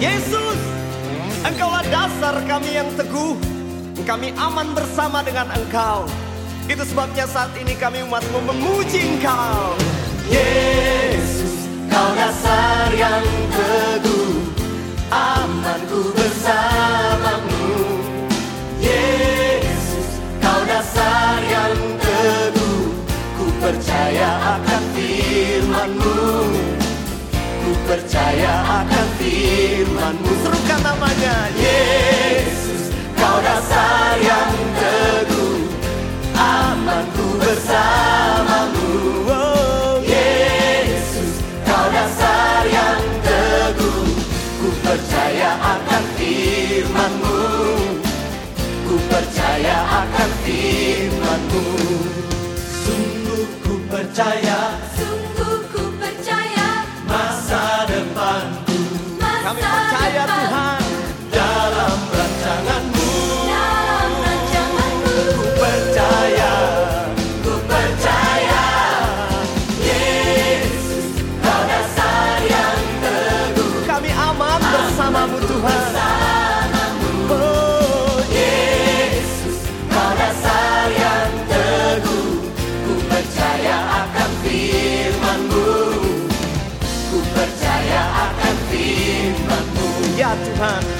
Yesus, Engkaulah dasar kami yang teguh. Kami aman bersama dengan Engkau. Itu sebabnya saat ini kami umatmu memuji Engkau. Yesus, kau dasar yang teguh, amanku bersamamu. Yesus, kau dasar yang teguh, ku percaya akan firmanmu. Ku percaya akan firmanmu. Serukan namanya. Yesus, kau dasar yang teguh, amanku bersamamu. Oh, Yesus, kau dasar yang teguh, ku percaya akan firmanmu. Ku percaya akan firmanmu. Sungguh ku percaya time.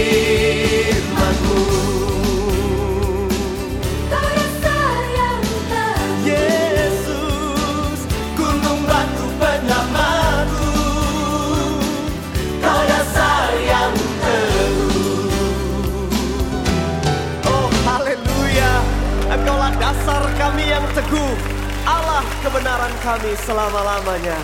dasar kami yang teguh Allah kebenaran kami selama-lamanya